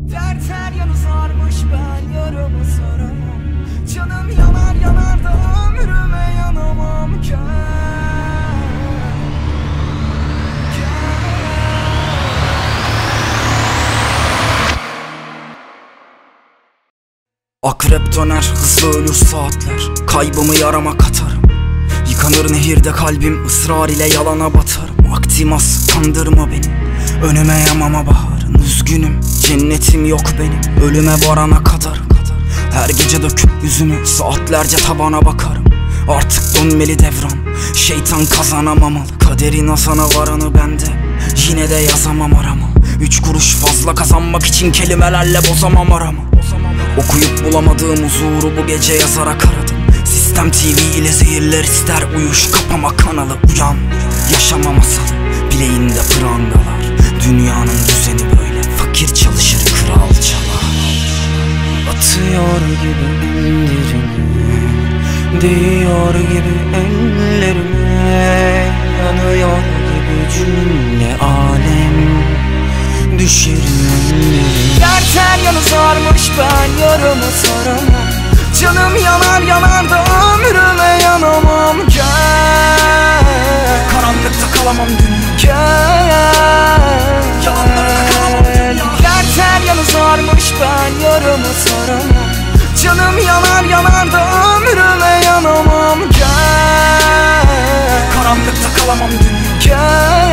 Dert her yanı sarmış ben yaramı saramam. Canım yanar yanar da ömrüme yanamam. Gel Akrep döner hızlı ölür saatler. Kaybımı yarama katarım. Yıkanır nehirde kalbim ısrar ile yalana batarım. Vaktim az kandırma beni. Önüme yamama baharın Üzgünüm cennetim yok benim. Ölüme varana kadar. Her gece döküp yüzümü saatlerce tabana bakarım. Artık dönmeli devran Şeytan kazanamamalı. Kaderin asana varanı bende Yine de yazamam arama. Üç kuruş fazla kazanmak için kelimelerle bozamam arama. Okuyup bulamadığım huzuru bu gece yazarak aradım Sistem TV ile zehirler ister uyuş kapama kanalı uyan. Yaşama masalı bileğinde prangalar. Dünyanın düzeni Atıyor gibi ellerimi Değiyor gibi ellerime Yanıyor gibi cümle alem Düşerim ellerime. Her yanı sarmış ben yaramı saramam Canım yanar yanar Canım yanar yanar da ömrüme yanamam. Gel. Karanlıkta kalamam dünya Gel.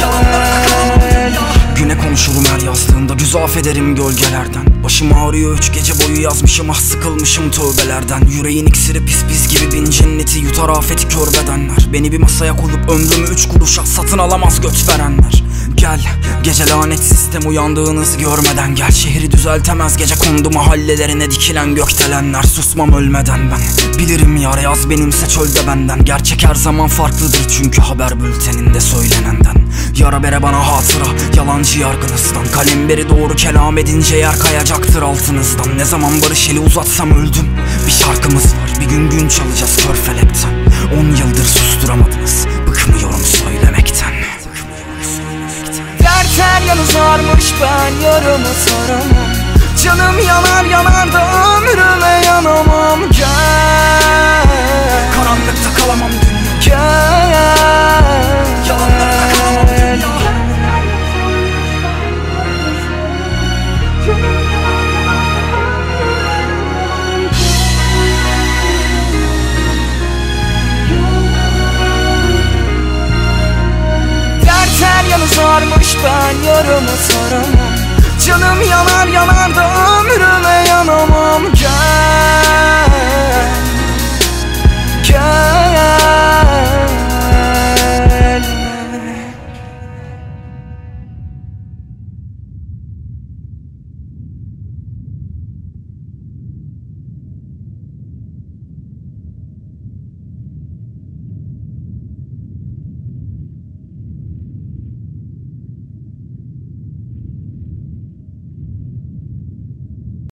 Yalanlara kalamam dünya Güne konuşurum her yazdığımda Güz affederim gölgelerden. Başım ağrıyor üç gece boyu yazmışım Ah sıkılmışım tövbelerden. Yüreğin iksiri pis pis gibi bin cenneti Yutar afeti kör bedenler. Beni bir masaya koyup ömrümü üç kuruşa Satın alamaz göt verenler. Gel gece lanet sistem uyandığınız görmeden Gel. Şehri düzeltemez gece kondu mahallelerine dikilen gökdelenler. Susmam ölmeden ben. Bilirim yar yaz benimse çölde benden. Gerçek her zaman farklıdır çünkü haber bülteninde söylenenden. Yara bere bana hatıra yalancı yargınızdan Kalemberi doğru kelam edince yer kayacaktır altınızdan. Ne zaman barış eli uzatsam öldüm. Bir şarkımız var bir gün gün çalacağız kör felekten On yıldır susturamadınız Bıkmıyorum söylemekten. Dert her yanı sarmış ben yaramı saramam Canım yanar yanar da Boş ben yarımı saramam. Canım yanar yanar da ömrüme yanamam. Gel Gel.